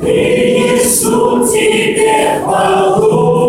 принесу тебе хвалу.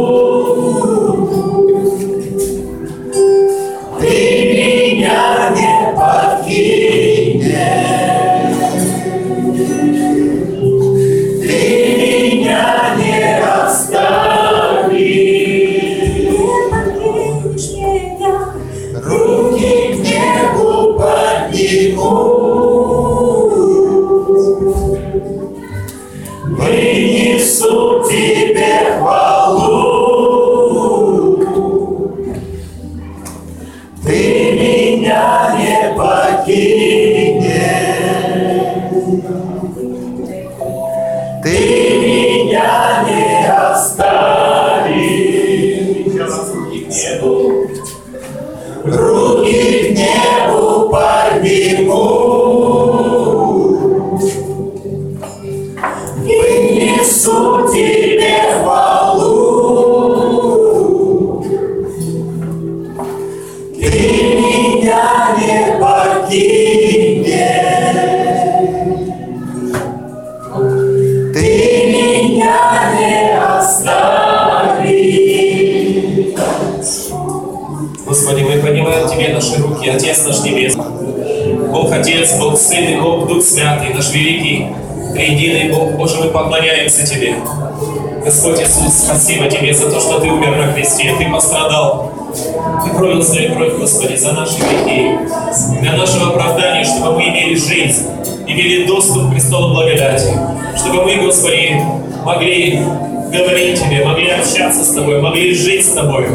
Вынесу тебе. Ты меня не покинешь. Ты меня не оставишь. Господи, мы поднимаем Тебе наши руки, Отец наш Небесный. Бог Отец, Бог Сын и Бог Дух Святый, наш великий, триединый Бог, Боже, мы поклоняемся Тебе. Господь Иисус, спасибо Тебе за то, что Ты умер на кресте, Ты пострадал. Ты пролил свою кровь, Господи, за наши грехи, для нашего оправдания, чтобы мы имели жизнь, имели доступ к престолу благодати, чтобы мы, Господи, могли говорить Тебе, могли общаться с Тобой, могли жить с Тобой.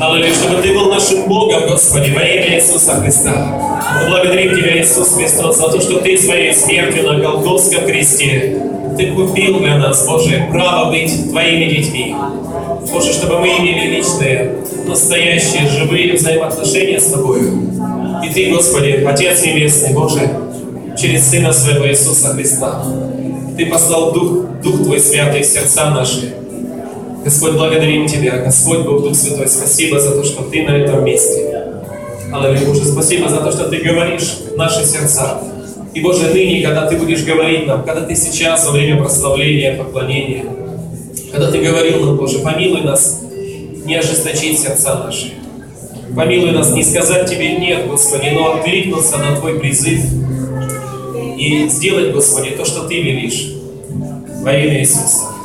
Аллилуйя, чтобы Ты был нашим Богом, Господи, во имя Иисуса Христа. Мы благодарим Тебя, Иисус Христос, за то, что Ты своей смертью на Голгофском кресте Ты купил для нас, Боже, право быть Твоими детьми. Боже, чтобы мы имели личные, настоящие, живые взаимоотношения с Тобою. И Ты, Господи, Отец Небесный, Боже, через Сына Своего Иисуса Христа, Ты послал Дух, Дух Твой Святый в сердца наши. Господь, благодарим Тебя, Господь, Бог Дух Святой, спасибо за то, что Ты на этом месте. Аллилуйя, Боже, спасибо за то, что Ты говоришь в наши сердца. И, Боже, ныне, когда Ты будешь говорить нам, когда Ты сейчас во время прославления, поклонения, когда Ты говорил нам, Боже, помилуй нас не ожесточить сердца наши. Помилуй нас не сказать Тебе «нет», Господи, но откликнуться на Твой призыв и сделать, Господи, то, что Ты велишь во имя Иисуса.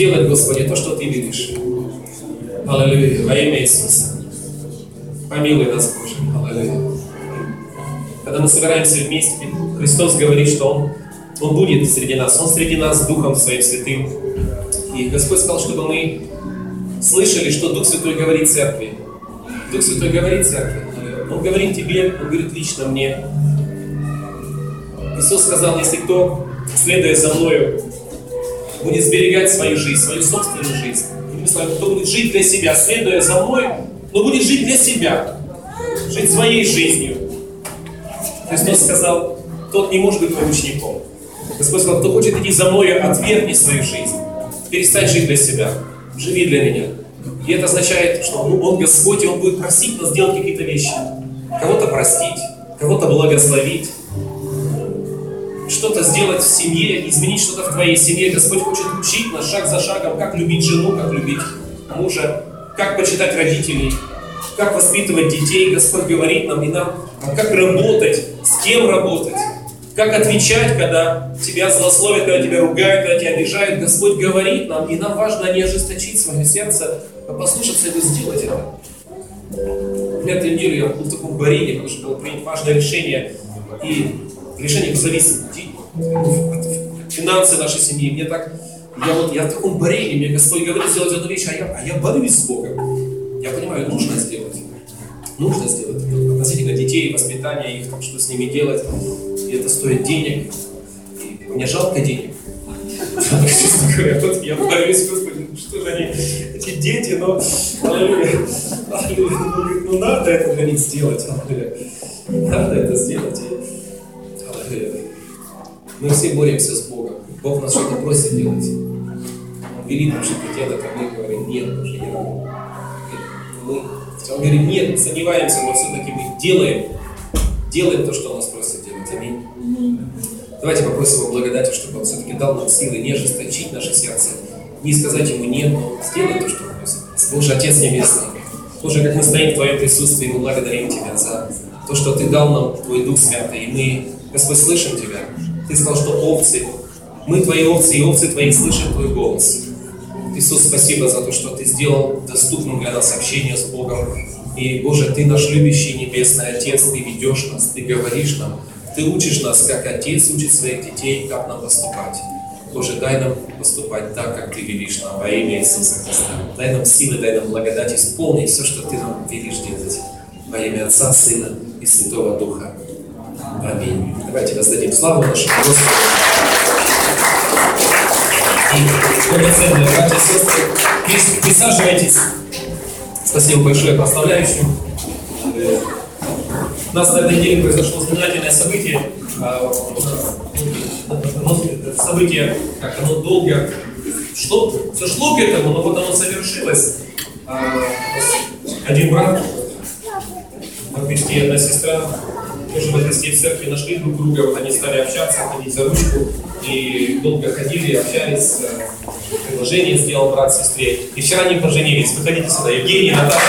Сделать, Господи, то, что Ты велишь. Аллилуйя, во имя Иисуса. Помилуй нас, Боже. Аллилуйя. Когда мы собираемся вместе, Христос говорит, что Он, Он будет среди нас. Он среди нас Духом Своим Святым. И Господь сказал, чтобы мы слышали, что Дух Святой говорит Церкви. Дух Святой говорит Церкви. Он говорит тебе, Он говорит лично мне. Иисус сказал, если кто, следуя за Мною, будет сберегать свою жизнь, свою собственную жизнь, Другими словами, кто будет жить для себя, следуя за Мной, но будет жить для себя, жить своей жизнью. Христос сказал, тот не может быть моим учеником. Господь сказал, кто хочет идти за Мною, отвергни свою жизнь. Перестань жить для себя, живи для Меня. И это означает, что ну, Он Господь, и Он будет просить нас делать какие-то вещи. Кого-то простить, кого-то благословить, что-то сделать в семье, изменить что-то в твоей семье. Господь хочет учить нас шаг за шагом, как любить жену, как любить мужа, как почитать родителей, как воспитывать детей. Господь говорит нам и нам, как работать, с кем работать, как отвечать, когда тебя злословят, когда тебя ругают, когда тебя обижают. Господь говорит нам, и нам важно не ожесточить свое сердце, а послушаться и сделать это. На этой неделе я был в таком борении, потому что было принято важное решение, и решение зависит финансы нашей семьи. Мне так, я вот, я в таком борении, мне Господь говорит сделать эту вещь, а я, а я борюсь с Богом. Я понимаю, нужно сделать. Нужно сделать. Относительно детей, воспитания их, там, что с ними делать. И это стоит денег. И мне жалко денег. Честно говоря, вот я борюсь, Господи, ну что же они, эти дети, но, ну, ну надо это них сделать. Надо это сделать. Мы все боремся с Богом. Бог нас что-то просит делать. Он велит нам что-то делать, а мы говорим, нет, не могу. Мы, он говорит, нет, сомневаемся, но все-таки мы делаем, делаем то, что он нас просит делать. Аминь. Давайте попросим Его благодати, чтобы Он все-таки дал нам силы не ожесточить наше сердце, не сказать Ему нет, но сделать то, что Он просит. Боже, Отец Небесный, Боже, как мы стоим в Твоем присутствии, мы благодарим Тебя за то, что Ты дал нам Твой Дух Святый, и мы, Господь, слышим Тебя. Ты сказал, что овцы, мы Твои овцы, и овцы Твои слышат Твой голос. Иисус, спасибо за то, что Ты сделал доступным для нас общение с Богом. И, Боже, Ты наш любящий Небесный Отец, Ты ведешь нас, Ты говоришь нам, Ты учишь нас, как Отец учит своих детей, как нам поступать. Боже, дай нам поступать так, как Ты велишь нам во имя Иисуса Христа. Дай нам силы, дай нам благодать исполнить все, что Ты нам велишь делать. Во имя Отца, Сына и Святого Духа. Аминь. Давайте воздадим славу нашему Господу. И, драгоценные братья и сестры, прис- присаживайтесь. Спасибо большое прославляющим. Э, У нас на этой неделе произошло знаменательное событие. А, оно- Событие, как оно долго шло, все шло к этому, но вот оно совершилось. А, Один брат и одна сестра в церкви нашли друг друга, вот они стали общаться, ходить за ручку, и долго ходили, общались, э, предложение сделал брат сестре. И вчера они поженились. Выходите сюда, Евгений, Наташа.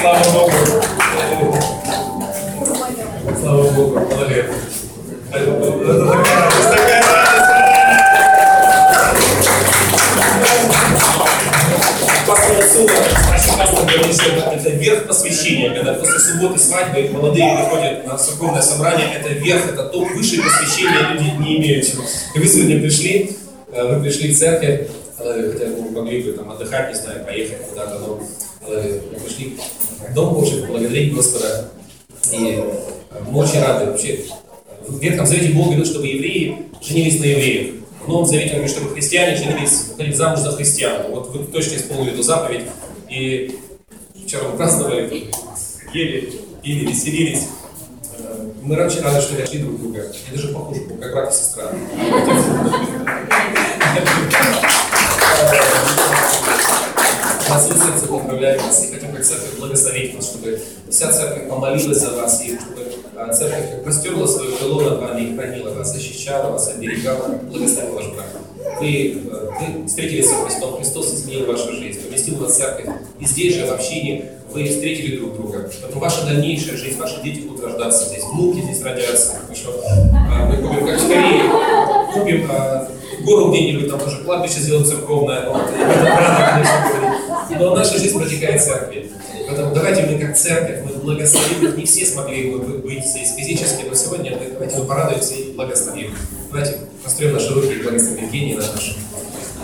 Слава Богу. Слава Богу. Молодец. Говорит, что это, верх посвящения, когда после субботы свадьбы молодые приходят на церковное собрание, это верх, это то высшее посвящение люди не имеют. И вы сегодня пришли, э, вы пришли в церковь, хотя вы могли бы там отдыхать, не знаю, поехать куда-то, но вы пришли в Дом Божий, поблагодарить Господа. И мы очень рады вообще. В Ветхом Завете Бог говорил, чтобы евреи женились на евреях. В Новом Завете говорит, чтобы христиане женились, выходили замуж за христиан. Вот вы точно исполнили эту заповедь. И вчера мы праздновали, ели, пили, веселились. Э, Мы раньше рады, что нашли друг друга. Я даже похожи, как брат и сестра. Нас в сердце поздравляем вас и хотим как церковь благословить вас, чтобы вся церковь помолилась за вас, и чтобы церковь как простерла свое крыло над вами и хранила вас, защищала вас, оберегала. Благословил ваш брак. Вы, э, вы встретились со Христом, Христос изменил вашу жизнь, поместил вас в церковь, и здесь же в общине вы встретили друг друга. Поэтому ваша дальнейшая жизнь, ваши дети будут рождаться здесь, внуки здесь родятся. Еще, а, мы купим, как скорее, купим а, гору где-нибудь, там тоже кладбище сделаем церковное, вот, Но наша жизнь протекает в церкви. Поэтому давайте мы как церковь, мы благословим, не все смогли бы быть здесь физически, но сегодня мы, давайте мы порадуемся и благословим. Давайте построим наши руки и благословим Евгений на нашу.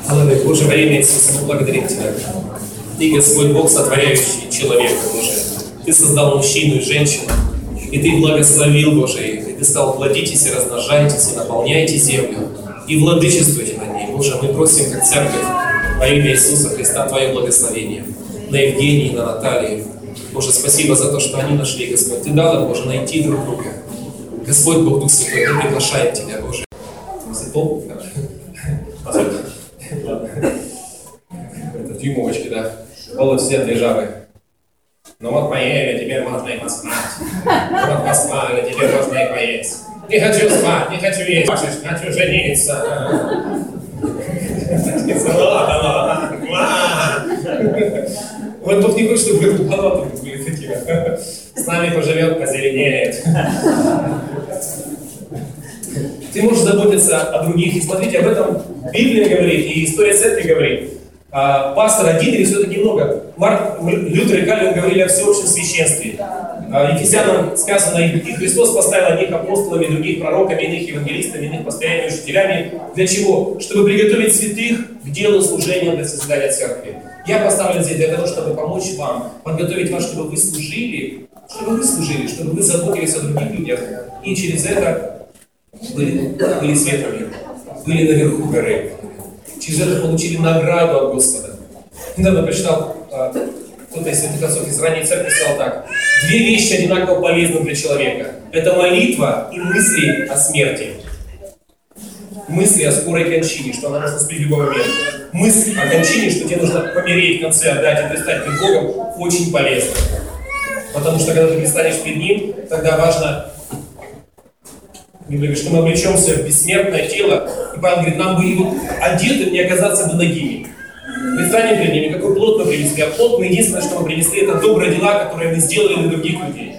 Аллилуйя, Боже, во имя Иисуса, мы благодарим Тебя. Ты, Господь Бог, сотворяющий человека, Боже. Ты создал мужчину и женщину, и Ты благословил, Боже. И Ты сказал, плодитесь и размножайтесь, и наполняйте землю, и владычествуйте над ней. Боже, мы просим, как церковь, во имя Иисуса Христа, Твое благословение на Евгении, на Наталье. Боже, спасибо за то, что они нашли, Господь. Ты дал им, Боже, найти друг друга. Господь Бог Дух Святой, мы приглашаем Тебя, Боже. Запомни, Ладно. Это дюймовочки, да. Волос все для жабы. Ну вот поели, теперь можно и поспать. Вот поспали, теперь можно и поесть. Не хочу спать, не хочу есть, хочешь, хочу жениться. Ну ладно, ну ладно. Вот Бог не хочет, чтобы вы тут палаты были такими. С нами поживет, позеленеет. Ты можешь заботиться о других. И смотрите, об этом Библия говорит, и история церкви говорит. А, пастор один или все-таки много? Марк, Лютер и Кальвин говорили о всеобщем священстве. А, Ефесянам сказано, и Христос поставил одних апостолами, других пророками, иных евангелистами, иных постоянными учителями. Для чего? Чтобы приготовить святых к делу служения для созидания церкви. Я поставлен здесь для того, чтобы помочь вам, подготовить вас, чтобы вы служили, чтобы вы служили, чтобы вы заботились о других людях. И через это были, были светлыми, были наверху горы. Через это получили награду от Господа. Недавно прочитал а, кто-то из святых отцов из ранней церкви сказал так. Две вещи одинаково полезны для человека. Это молитва и мысли о смерти. Мысли о скорой кончине, что она может наступить в любой момент. Мысль о кончине, что тебе нужно помереть в конце, отдать и предстать перед Богом, очень полезна. Потому что когда ты предстанешь перед Ним, тогда важно, говорит, что мы облечемся в бессмертное тело. И Павел говорит, нам бы его одетым не оказаться бы ногими. Предстанем перед Ним, какой плод мы принесли. А плод мы единственное, что мы принесли, это добрые дела, которые мы сделали для других людей.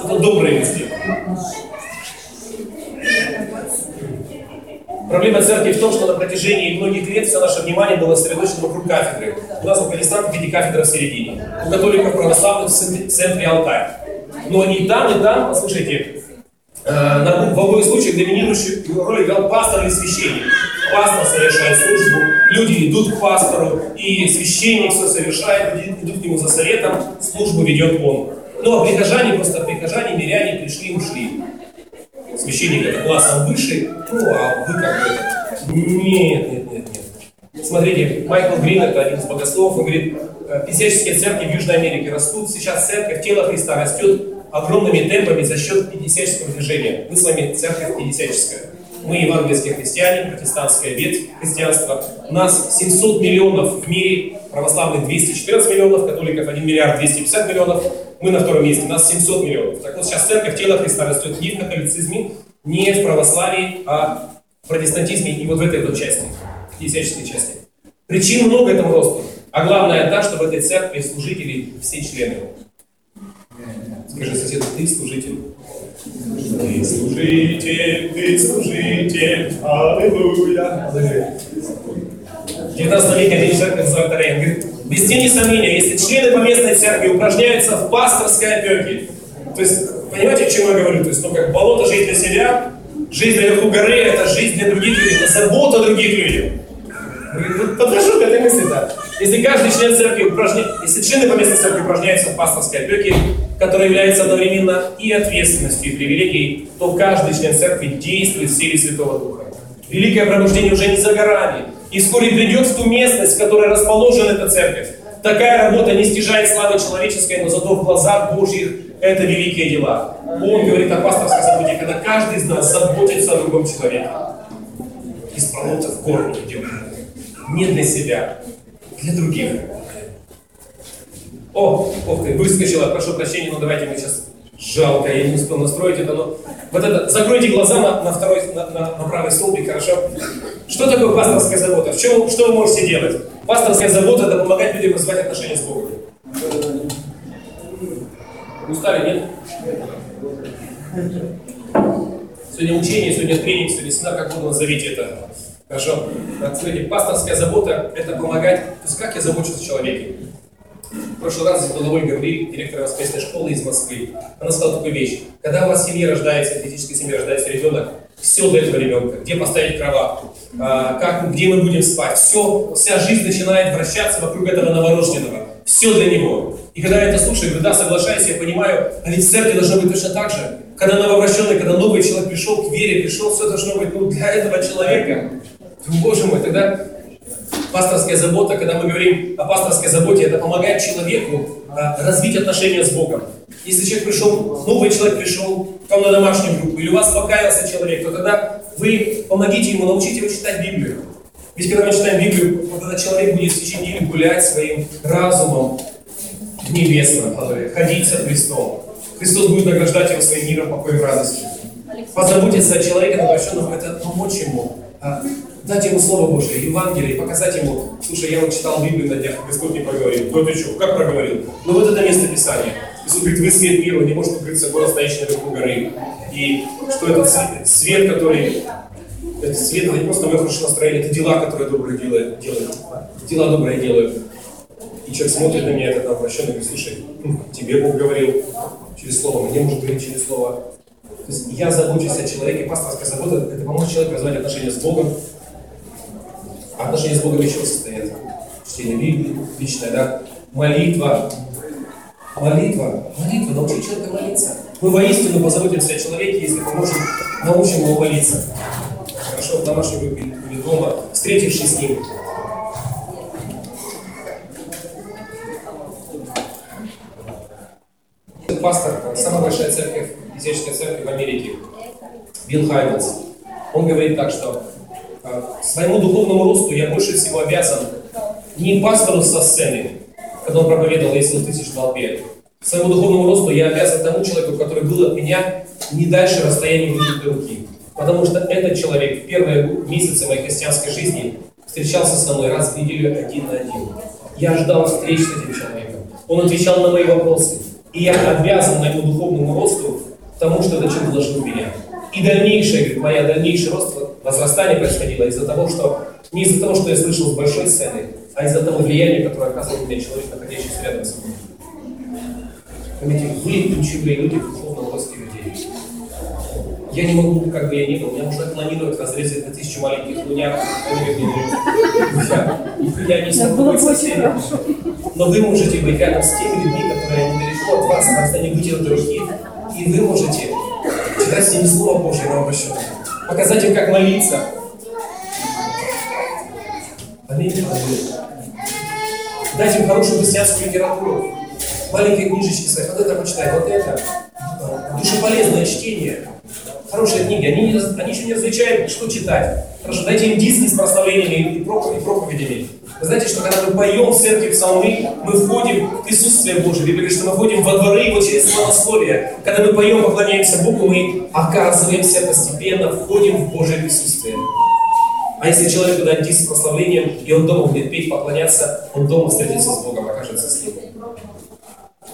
Что-то доброе мы сделали. Проблема церкви в том, что на протяжении многих лет все наше внимание было сосредоточено вокруг кафедры. У нас у протестантов эти кафедры в середине. У католиков православных в центре алтарь. Но и там, и там, послушайте, э, на, в обоих случаях доминирующую роль играл пастор или священник. Пастор совершает службу, люди идут к пастору, и священник все совершает, идут к нему за советом, службу ведет он. Ну а прихожане, просто прихожане, миряне пришли и ушли священник это классом выше, ну а вы как бы... Нет, нет, нет, нет. Смотрите, Майкл Грин, это один из богословов, он говорит, пятидесятнические церкви в Южной Америке растут, сейчас церковь, тело Христа растет огромными темпами за счет пятидесятнического движения. Мы с вами церковь пятидесятническая. Мы евангельские христиане, протестантская ветвь христианства. У нас 700 миллионов в мире, православных 214 миллионов, католиков 1 миллиард 250 миллионов. Мы на втором месте, у нас 700 миллионов. Так вот сейчас церковь, тело Христа растет не в католицизме, не в православии, а в протестантизме и вот в этой вот части, пятидесятнической части. Причин много этому росту. А главное та, что в этой церкви служители все члены. Скажи соседу, ты служитель. Ты служитель, ты служитель, аллилуйя. В 19 веке один человек называет Арейн, говорит, без тени сомнения, если члены поместной церкви упражняются в пасторской опеке, то есть, понимаете, о чем я говорю? То есть, ну как болото жизнь для себя, жизнь наверху горы, это жизнь для других людей, это забота других людях. Подхожу к этой мысли, да. Если каждый член церкви упражняет, если члены поместной церкви упражняются в пасторской опеке, которая является одновременно и ответственностью, и привилегией, то каждый член церкви действует в силе Святого Духа. Великое пробуждение уже не за горами. И вскоре придет в ту местность, в которой расположена эта церковь. Такая работа не стяжает славы человеческой, но зато в глазах Божьих это великие дела. Он говорит о пасторской заботе, когда каждый из нас заботится о другом человеке. Из болота в гору идем. Не для себя, для других. О, ох ты, выскочила, прошу прощения, но давайте мы сейчас Жалко, я не успел настроить это, но вот это, закройте глаза на, на второй, на, на, на правый столбик, хорошо? Что такое пасторская забота? В чем, что вы можете делать? Пасторская забота – это помогать людям развивать отношения с Богом. Устали, нет? Сегодня учение, сегодня тренинг, сегодня семинар, как угодно назовите это. Хорошо? Смотрите, пасторская забота – это помогать, то есть как я забочусь о человеке. В прошлый раз здесь была Ольга Бриль, директор воскресной школы из Москвы. Она сказала такую вещь. Когда у вас в семье рождается, в физической семье рождается ребенок, все для этого ребенка. Где поставить кроватку, а, как, где мы будем спать. Все, вся жизнь начинает вращаться вокруг этого новорожденного. Все для него. И когда я это слушаю, говорю, да, соглашаюсь, я понимаю, а ведь в церкви должно быть точно так же. Когда новообращенный, когда новый человек пришел к вере, пришел, все должно быть ну, для этого человека. Боже мой, тогда Пасторская забота, когда мы говорим о пасторской заботе, это помогает человеку а, развить отношения с Богом. Если человек пришел, новый человек пришел к вам на домашнюю группу, или у вас покаялся человек, то тогда вы помогите ему, научите его читать Библию. Ведь когда мы читаем Библию, тогда человек будет в течение дня гулять своим разумом в небесном, ходить со Христом. Христос будет награждать его своим миром, покоем, радостью. Позаботиться о человеке, обращенном, это помочь ему а, дать ему Слово Божье, Евангелие, показать ему, слушай, я вот читал Библию на днях, Господь не проговорил. Да ты что, как проговорил? Ну вот это место Писания. Иисус говорит, вы свет мира, не может укрыться город, стоящий наверху горы. И что этот свет, свет который... Это свет, это не просто мое хорошее настроение, это дела, которые добрые делают. делают. Дела добрые делают. И человек смотрит на меня, этот обращенный, говорит, слушай, тебе Бог говорил через Слово, мне может говорить через Слово. То есть я забочусь о человеке, пасторская забота – это помочь человеку развивать отношения с Богом, а отношения с Богом еще состоят. Чтение Библии, личное, да? Молитва. Молитва. Молитва. Научить человека молиться. Мы воистину позаботимся о человеке, если поможем, научим его молиться. Хорошо, в домашней группе или дома, встретившись с ним. Пастор, самая большая церковь, языческая церковь в Америке, Билл Хайнс, он говорит так, что своему духовному росту я больше всего обязан не пастору со сцены, когда он проповедовал Иисус тысяч толпе, Своему духовному росту я обязан тому человеку, который был от меня не дальше расстояния вытянутой руки. Потому что этот человек в первые месяцы моей христианской жизни встречался со мной раз в неделю один на один. Я ждал встреч с этим человеком. Он отвечал на мои вопросы. И я обязан моему духовному росту тому, что этот человек вложил в меня. И дальнейшее, говорит, моя дальнейшее рост, возрастание происходило из-за того, что не из-за того, что я слышал с большой сцены, а из-за того влияния, которое оказывал меня человек, находящийся рядом со мной. Понимаете, вы ключевые люди в духовном росте людей. Я не могу, как бы я ни был, меня уже планируют разрезать на тысячу маленьких они говорят, не я, я не Это было смогу быть бы со очень всеми. хорошо. Но вы можете быть рядом с теми людьми, которые недалеко от вас, на расстоянии вытянутой руки, и вы можете читать ними Слово Божье на обращенном, показать им, как молиться. Аминь. Аллилуйя. Дать им хорошую христианскую литературу. Маленькие книжечки сказать, вот это почитай, вот это. Душеполезное чтение. Хорошие книги. Они, не они еще не различают, что читать. Хорошо, дайте им диски с прославлениями и проповедями. Вы знаете, что когда мы поем в церкви псалмы, мы входим в присутствие Божие. Библия говорит, что мы входим во дворы его через славословие. Когда мы поем, поклоняемся Богу, мы оказываемся постепенно, входим в Божье присутствие. А если человеку дать с прославлением, и он дома будет петь, поклоняться, он дома встретится с Богом, окажется с Ним.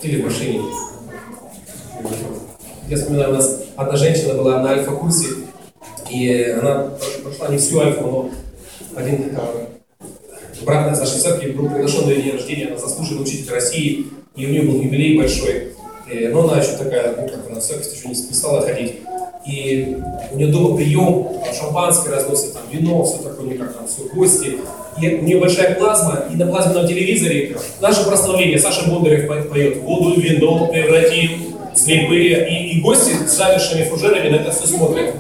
Или в машине. Я вспоминаю, у нас одна женщина была на альфа-курсе, и она прошла не всю альфу, но один э, брат из нашей церкви был приглашен на день рождения, она заслуженный учитель России, и у нее был юбилей большой. И, но она еще такая, ну как она в церковь еще не стала ходить. И у нее дома прием, шампанское разносят, там вино, все такое, никак там все, гости. И у нее большая плазма, и на плазменном телевизоре наше прославление, Саша Бондарев по- поет «Воду вино превратил, слепые». И, и гости с замершими фужерами на это все смотрят.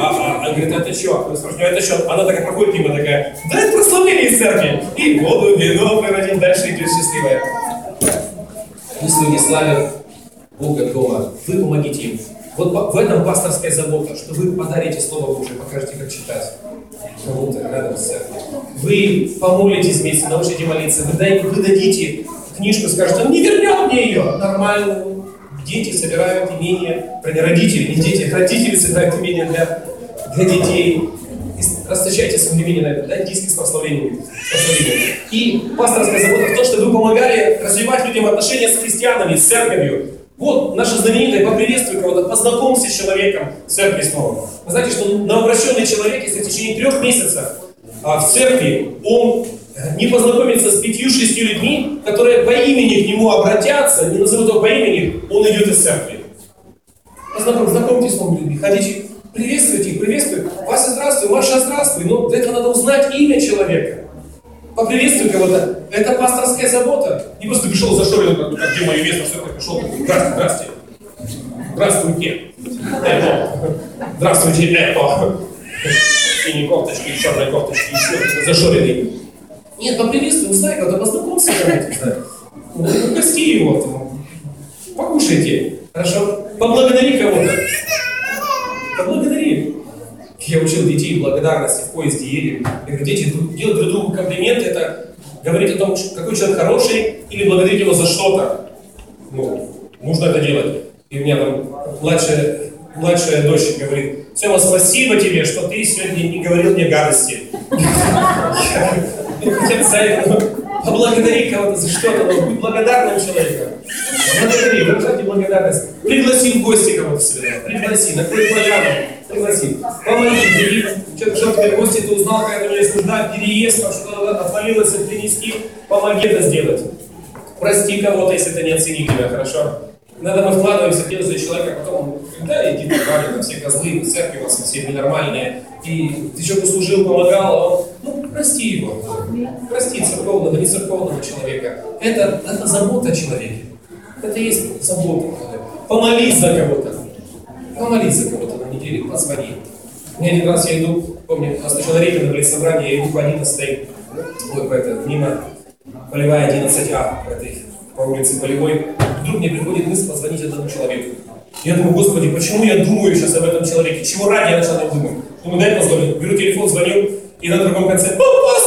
А, а, а говорит, это что? Мы спрашиваем, это что? Она такая проходит мимо, такая, да это прославление из церкви. И воду, вино превратил, дальше идет счастливая. Если не славят Бога дома, вы помогите им. Вот в этом пасторская забота, что вы подарите Слово Божие, покажете, как читать кому-то рядом с церковью. Вы помолитесь вместе, научите молиться, вы, дай- вы дадите книжку, скажете, он не вернет мне ее. Нормально. Дети собирают имение, родители, не дети, родители собирают имение для, для детей. Расточайте свое имение на это, да, диски с прославлением. И пасторская забота в том, что вы помогали развивать людям отношения с христианами, с церковью. Вот, наша знаменитая «Поприветствуй кого-то», познакомься с человеком церкви снова. Вы знаете, что новообращенный человек, если в течение трех месяцев а, в церкви он э, не познакомится с пятью-шестью людьми, которые по имени к нему обратятся, не назовут его по имени, он идет из церкви. Познаком- Знакомьтесь с новыми людьми, ходите, приветствуйте их, приветствуйте. Вася, здравствуй, Маша, здравствуй. Но для этого надо узнать имя человека. Поприветствуй кого-то. Это пасторская забота. Не просто пришел, зашорил, как, как где мое место, все, как пришел, такой, здрасте. Здравствуйте. Эпо. Здравствуйте, Эпо. Синие кофточки, черные кофточки, еще зашоренный. Нет, поприветствуй, узнай кого-то, познакомься, давайте, знаю. Ну, его, покушайте. Хорошо? Поблагодари кого-то. Поблагодари. Я учил детей благодарности в поезде едем. Я говорю, дети, делать друг другу комплименты, это говорить о том, какой человек хороший, или благодарить его за что-то. Ну, нужно это делать. И у меня там младшая, младшая дочь говорит, Сема, спасибо тебе, что ты сегодня не говорил мне гадости. Ну, хотя бы ну, поблагодари кого-то за что-то, но будь благодарным человеком. Благодари, выражайте благодарность. Пригласи в гости кого-то себе, пригласи, накрой поляну, пригласи. Помоги, бери. Человек в гости, ты узнал, какая у него есть нужда, переезд, что-то отвалилось, принести, помоги это сделать. Прости кого-то, если ты не оценил тебя, хорошо? Иногда мы вкладываемся в дело за человека, а потом, он, да, иди нормально, там все козлы, церкви у вас все ненормальные, и ты что послужил, помогал, а он, ну, прости его. Прости церковного, не церковного человека. Это, это забота о человеке. Это есть забота. Помолись за кого-то. Помолись за кого-то на неделе, позвони. Мне один раз я иду, помню, у нас на Репина были собрания, я иду по 11 ой, по это, мимо Полевая 11А, по, этой, по улице Полевой. Вдруг мне приходит мысль позвонить этому человеку. Я думаю, господи, почему я думаю сейчас об этом человеке? Чего ради я начал думать? Думаю, дай позвоню. Беру телефон, звоню, и на другом конце, о,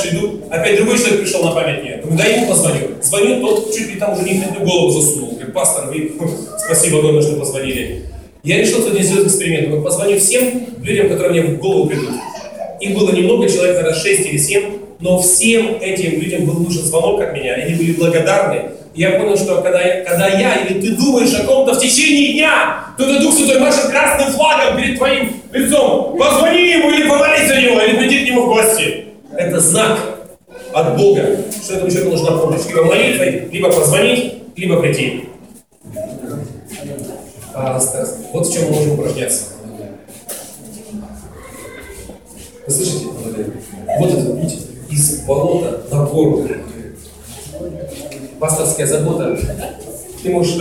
дальше иду, опять другой человек пришел на память мне. Думаю, дай ему позвоню. Звоню, тот чуть ли там уже не в голову засунул. Говорит, пастор, вы, спасибо огромное, что позвонили. Я решил сегодня сделать эксперимент. Думаю, позвоню всем людям, которые мне в голову придут. Их было немного, человек, наверное, 6 или 7, но всем этим людям был нужен звонок от меня, и они были благодарны. И я понял, что когда я, когда я или ты думаешь о ком-то в течение дня, то этот Дух Святой машет красным флагом перед твоим лицом. Позвони ему или помолись за него, или приди к нему в гости. Это знак от Бога, что этому человеку нужна помощь. Либо молитвой, либо позвонить, либо прийти. А, вот в чем мы можем упражняться. Вы слышите? Вот это путь из болота на гору. Пасторская забота. Ты можешь,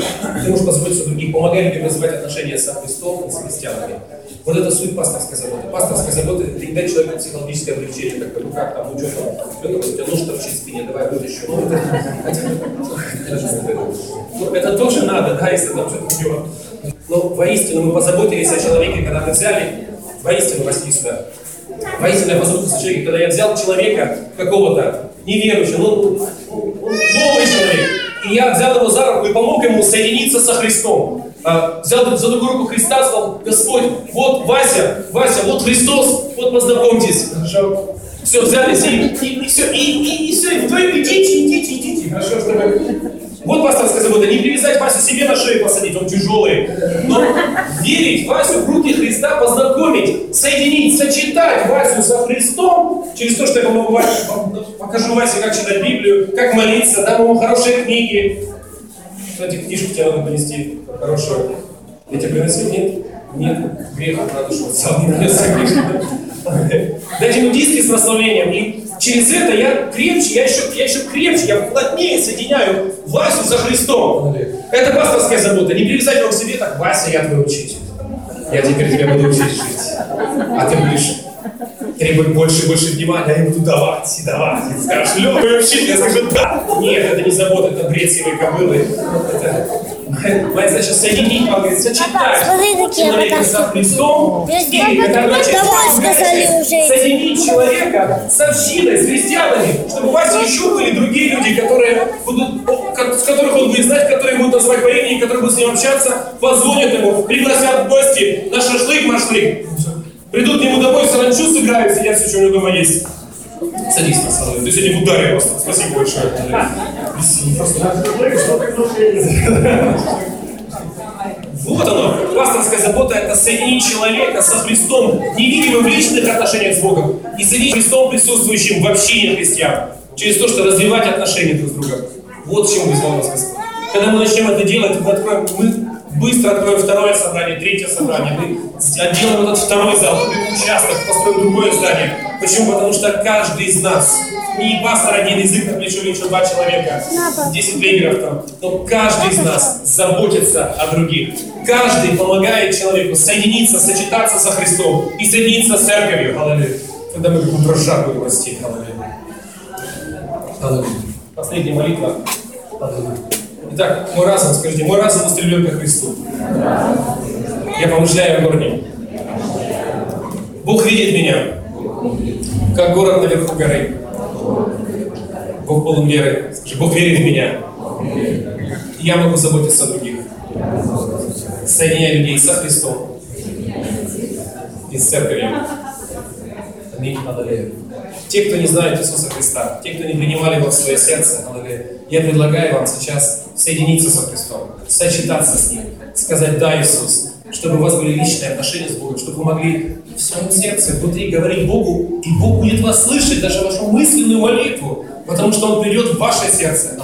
ты можешь позволить других, помогай людям развивать отношения со Христом с христианами. Вот это суть пасторской заботы. Пасторская забота – это не дать человеку психологическое облегчение, как бы, ну как там, ну что там, ребенок, у тебя нож торчит в спине, давай вытащу. Ну, это, ну, это тоже надо, да, если там что-то идет. Но воистину мы позаботились о человеке, когда мы взяли, воистину, Василий сюда, воистину я позаботился о человеке, когда я взял человека какого-то, неверующего, ну, новый человек, и я взял его за руку и помог ему соединиться со Христом. А, взял за другую руку Христа, сказал, Господь, вот Вася, Вася, вот Христос, вот познакомьтесь. Хорошо. Все, взялись и, и, и все, и, и, и все, и вдвоем идите, идите, идите. Хорошо, чтобы вот пасторская забота, не привязать Васю себе на шею посадить, он тяжелый. Но верить Васю в руки Христа, познакомить, соединить, сочетать Васю со Христом, через то, что я помогу Васе, покажу Васе, как читать Библию, как молиться, дам ему хорошие книги. Кстати, книжку тебе надо понести хорошую. Я тебе приносил? Нет? Нет. Грех на душу не принес Дать ему диски с насловлением. И через это я крепче, я еще, я еще крепче, я плотнее соединяю Васю со Христом. Это пасторская забота. Не привязать его к себе, так, Вася, я твой учитель. Я теперь тебя буду учить жить. А ты будешь требовать больше и больше внимания, а я буду давать и давать. И скажешь, Лёва, вообще, я скажу, да. Нет, это не забота, это бред сивой кобылы. Это Моя задача соединить, он говорит, сочетать человека со Христом. И это значит соединить человека с общиной, с христианами, чтобы у вас еще были другие люди, которые будут, с которых он будет знать, которые будут называть по имени, которые будут с ним общаться, позвонят ему, пригласят в гости на шашлык, машлык. Придут к нему домой, саранчу сыграют, сидят, все, что у него дома есть. Садись, Александр. Ты сегодня в ударе просто. Спасибо большое. Вот оно. Пасторская забота – это соединить человека со Христом, невидимым в личных отношениях с Богом, и соединить Христом, присутствующим в общине христиан, через то, что развивать отношения друг с другом. Вот чему вызвал нас Господь. Когда мы начнем это делать, мы откроем, мы быстро откроем второе собрание, третье собрание, мы отделаем этот второй зал, участок, построим другое здание. Почему? Потому что каждый из нас, не пастор один язык на плечо или еще два человека, 10 лидеров там, но каждый из нас заботится о других. Каждый помогает человеку соединиться, сочетаться со Христом и соединиться с церковью. Аллилуйя. Когда мы будем дрожжа будем расти. Аллилуйя. Аллилуйя. Последняя молитва. Аллилуйя. Итак, мой разум, скажите, мой разум устремлен к Христу. Я помышляю о корне. Бог видит меня, как город наверху горы. Бог полон веры. Скажи, Бог верит в меня. И я могу заботиться о других. Соединяя людей со Христом и с церковью. Аминь. Аллилуйя. Те, кто не знает Иисуса Христа, те, кто не принимали его в свое сердце, аллилуйя, я предлагаю вам сейчас соединиться со Христом, сочетаться с Ним, сказать «Да, Иисус», чтобы у вас были личные отношения с Богом, чтобы вы могли в своем сердце, внутри говорить Богу, и Бог будет вас слышать, даже вашу мысленную молитву, потому что Он придет в ваше сердце.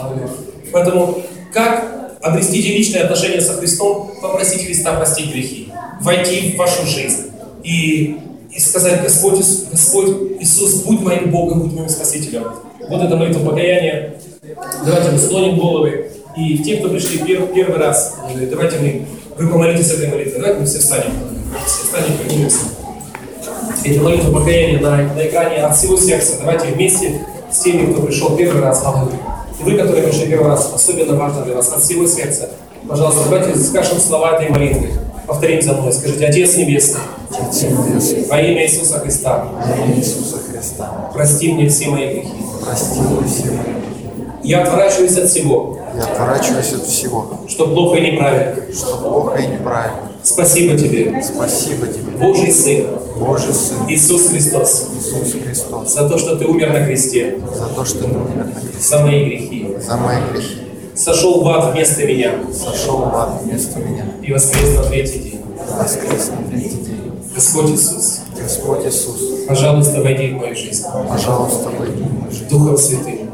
Поэтому как обрести личные отношения со Христом, попросить Христа простить грехи, войти в вашу жизнь и, и сказать, Господь, Господь Иисус, будь моим Богом, будь моим Спасителем. Вот это молитва покаяния. Давайте мы склоним головы. И те, кто пришли первый, первый раз, давайте мы, вы помолитесь этой молитвой. Давайте мы все встанем. Все встанем, поднимемся. Эти молитвы покаяния на, на экране от всего сердца. Давайте вместе с теми, кто пришел первый раз. И вы, которые пришли первый раз, особенно важно для вас, от всего сердца. Пожалуйста, давайте скажем слова этой молитвы. Повторим за мной. Скажите, Отец Небесный, Отец Небесный, во имя Иисуса Христа, во имя Иисуса Христа, прости мне все мои грехи. прости мне все мои грехи. Я отворачиваюсь от всего, Я отворачиваюсь от всего, что плохо и неправильно. что плохо и неправильно. Спасибо Тебе, Спасибо Тебе, Божий Сын, Божий Сын, Иисус Христос, Иисус Христос, за то, что Ты умер на кресте, за то, что Ты умер на кресте, за мои грехи, за мои грехи, сошел в ад вместо меня. Сошел в ад вместо меня, и воскрес на третий день. воскрес на третий день. Господь Иисус, Господь Иисус, пожалуйста, войди в мою жизнь. Пожалуйста, войди в мою жизнь. Духом Святым.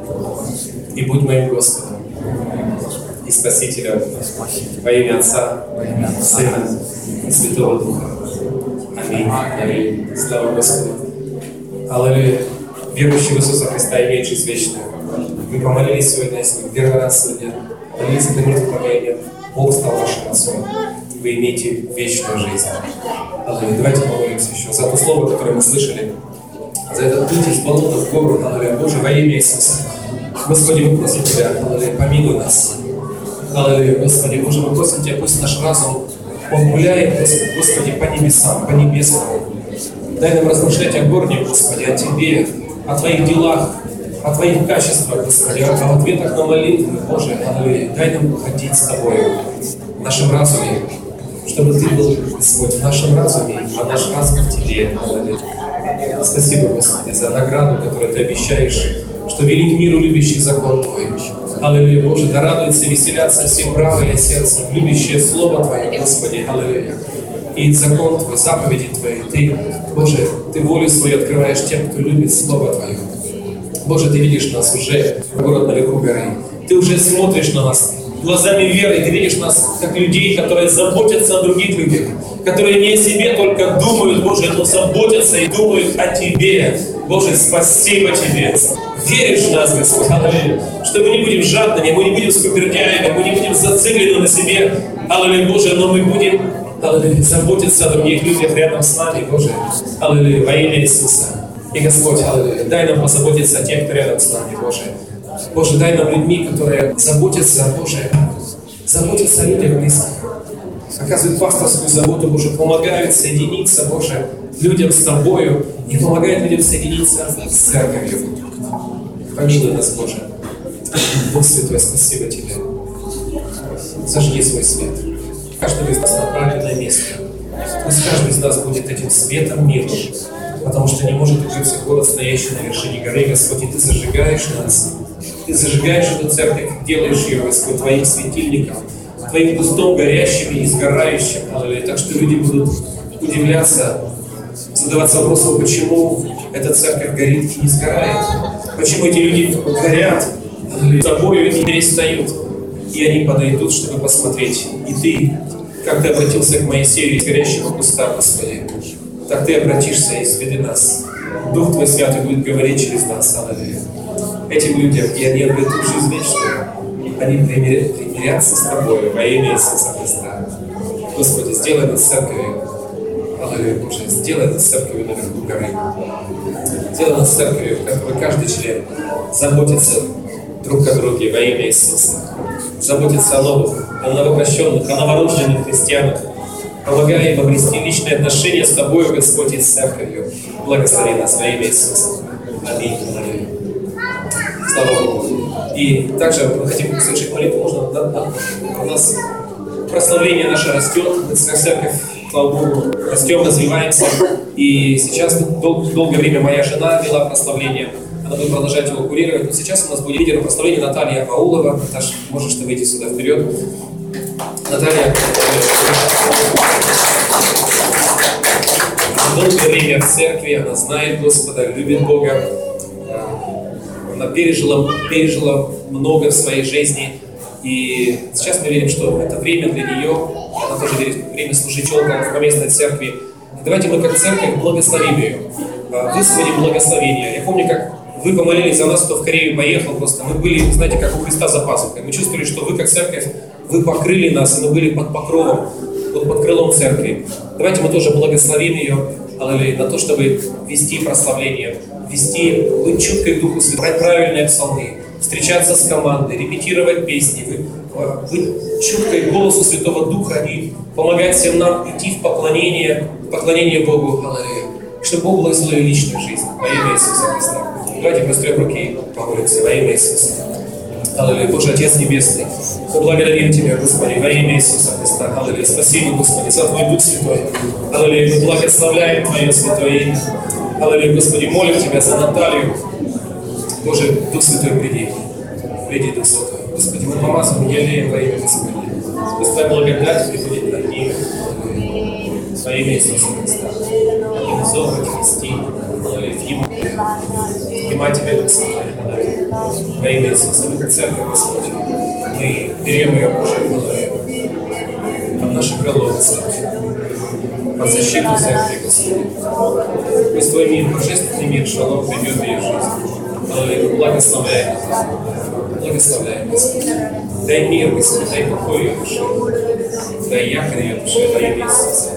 И будь моим Господом и Спасителем Спасите во имя Отца, Сына и Святого Духа. Аминь. Аминь. Слава Господу. Аллилуйя. Верующий в Иисуса Христа имеет жизнь вечную. Мы помолились сегодня, если вы первый раз сегодня молились это нет покаяния, Бог стал вашим отцом. Вы имеете вечную жизнь. Аллилуйя. Давайте помолимся еще за то слово, которое мы слышали, за этот путь из болота в гору, Аллилуйя. Боже, во имя Иисуса. Господи, мы просим Тебя, Аллилуйя, помилуй нас. Аллилуйя, Господи, Боже, мы просим Тебя, пусть наш разум, он гуляет, Господи, по небесам, по небесному. Дай нам размышлять о горне, Господи, о Тебе, о Твоих делах, о Твоих качествах, Господи, о ответах на молитвы, Боже, Аллилуйя. Дай нам ходить с Тобою в нашем разуме, чтобы Ты был, Господь, в нашем разуме, а наш разум в Тебе. Аллилуйя. Спасибо, Господи, за награду, которую Ты обещаешь, что велик миру любящий закон Твой. Аллилуйя, Боже, да радуются, веселятся все правые сердцем, любящие Слово Твое, Господи, Аллилуйя. И закон Твой, заповеди Твои, Ты, Боже, Ты волю свою открываешь тем, кто любит Слово Твое. Боже, Ты видишь нас уже, город на верху горы. Ты уже смотришь на нас глазами веры, Ты видишь нас как людей, которые заботятся о других людях, которые не о себе только думают, Боже, но заботятся и думают о Тебе. Боже, спасибо Тебе. Веришь в нас, Господь, Аллилуйя, что мы не будем жадными, мы не будем скупердяями, мы не будем зациклены на себе, Аллилуйя, Боже, но мы будем Аллилуйя, заботиться о других людях рядом с нами, Боже, Аллилуйя, во имя Иисуса. И Господь, Аллилуйя, дай нам позаботиться о тех, кто рядом с нами, Боже. Боже, дай нам людьми, которые заботятся, Боже, заботятся о людях близких. Оказывают пасторскую заботу, Боже, помогают соединиться, Боже, людям с Тобою и помогают людям соединиться с Церковью. Помилуй нас, Боже. Бог Святой, спасибо Тебе. Зажги свой свет. Каждого из нас на правильное место. Пусть каждый из нас будет этим светом мира, потому что не может укрыться город, стоящий на вершине горы, Господь, Ты зажигаешь нас. Ты зажигаешь эту церковь, делаешь ее, Господь, Твоим светильником, Твоим кустом горящим и сгорающим. Так что люди будут удивляться, задаваться вопросом, почему эта церковь горит и не сгорает. Почему эти люди горят, аллилуйя, собою и перестают. И они подойдут, чтобы посмотреть. И ты, как ты обратился к Моисею из горящего куста, Господи, так ты обратишься и среди нас. Дух Твой Святый будет говорить через нас. Аллилуйя. Этим людям, и они обретут жизнь вечную. Они примиря- примирятся с Тобой во имя Иисуса Христа. Господи, сделай нас церковью. Аллилуйя, Боже, сделай нас церковью наверху горы. Сделай нас церковью, в которой каждый член заботится друг о друге во имя Иисуса. Заботится о новых, о новопрощенных, о новорожденных христианах. Помогай им обрести личные отношения с Тобой, Господь, и с церковью. Благослови нас во имя Иисуса. Аминь. Аллилуйя. Слава Богу. И также мы хотим слышать молитву, можно, да, да. У нас прославление наше растет, церковь, слава Богу, растем, развиваемся. И сейчас дол- долгое время моя жена вела прославление, она будет продолжать его курировать. Но сейчас у нас будет лидер прославления Наталья Аулова. Наташа, можешь ты выйти сюда вперед? Наталья, долгое время в церкви, она знает Господа, любит Бога. Она пережила, пережила много в своей жизни. И сейчас мы верим, что это время для нее. Она тоже верит время служить около в поместной церкви. Давайте мы как церковь благословим ее. А, Высвободим благословение. Я помню, как вы помолились за нас, кто в Корею поехал просто. Мы были, знаете, как у Христа за пазухой. Мы чувствовали, что вы как церковь, вы покрыли нас, и мы были под покровом, вот под крылом церкви. Давайте мы тоже благословим ее, аллилуйя, на то, чтобы вести прославление, вести, быть чуткой Духу Святому, правильные псалмы, встречаться с командой, репетировать песни, быть чуткой голосу Святого Духа и помогать всем нам идти в поклонение поклонение Богу, аллилуйя. Чтобы Бог благословил личную жизнь во имя Иисуса Христа. Давайте прострем руки, помолимся во имя Иисуса. Аллилуйя. Боже Отец Небесный, мы благодарим Тебя, Господи, во имя Иисуса Христа. Аллилуйя. Спасибо, Господи, за Твой Дух Святой. Аллилуйя. Мы благословляем Твое Святое имя. Аллилуйя. Господи, молим Тебя за Наталью. Боже, Дух Святой, приди. Приди, Дух Святой. Господи, мы помазываем елеем во имя Господи. Твоя благодать приходит над ними. Во имя Иисуса Христа. Организовывать, вести, аллилуйя, Ему. Принимать Тебя, Дух Святой. Во имя Иисуса. Мы церковь, Господи. Мы берем ее, Боже, аллилуйя, под наше крыло, Господи. Под защиту церкви, Господи. Пусть Твой мир, божественный мир, шалом придет в ее жизнь. Аллилуйя. Мы Благословляем. Благословляем, Господи. Дай мир, Господи, дай покой ее душе. Дай якорь ее душе имя Иисуса.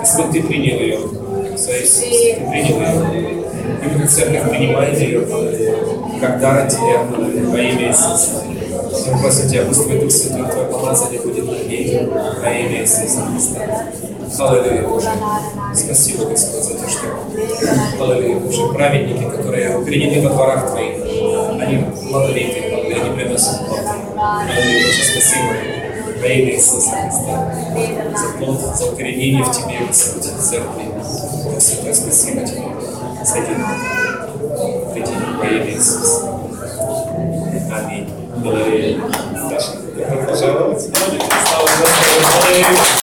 Господь, Ты принял ее своей. Ты принял ее. И мы как церковь принимаем ее как дар от Тебя во имя Иисуса. Мы просим Тебя, пусть Твой Дух Святой, Твое помазание будет на ней во имя Иисуса Христа. Аллилуйя, Боже. Спасибо, Господь, за то, что Аллилуйя, Боже, праведники, которые укоренены во дворах Твоих, они плодовиты, Аллилуйя, они приносят плод. Аллилуйя, Боже, спасибо во имя Иисуса Христа за плод, за укоренение в Тебе, Господь, в церкви. Святой, спасибо Тебе. Сойди Приди во имя Иисуса. Аминь. Аллилуйя. Саша. Слава Господу.